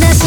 だ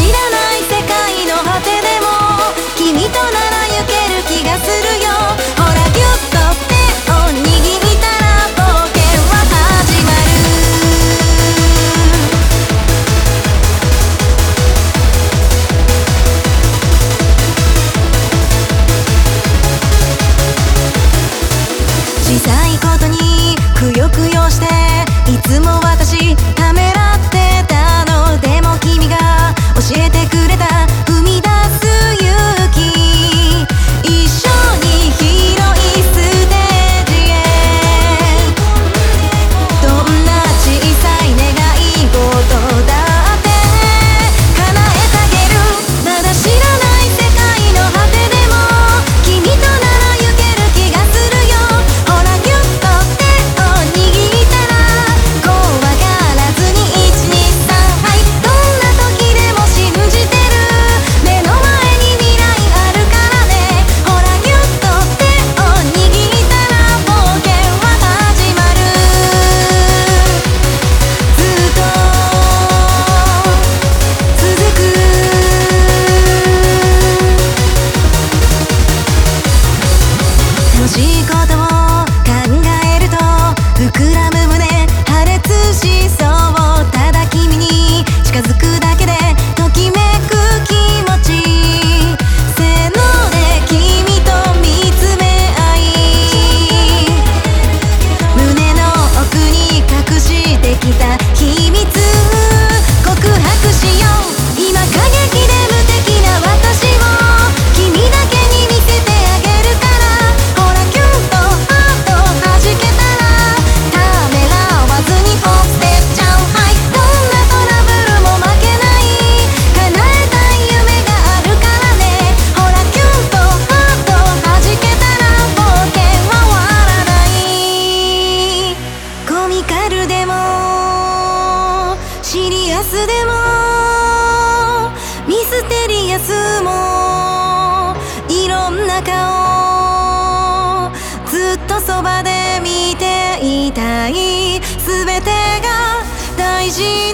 ルでもシリアスでもミステリアスもいろんな顔ずっとそばで見ていたい。全てが大事。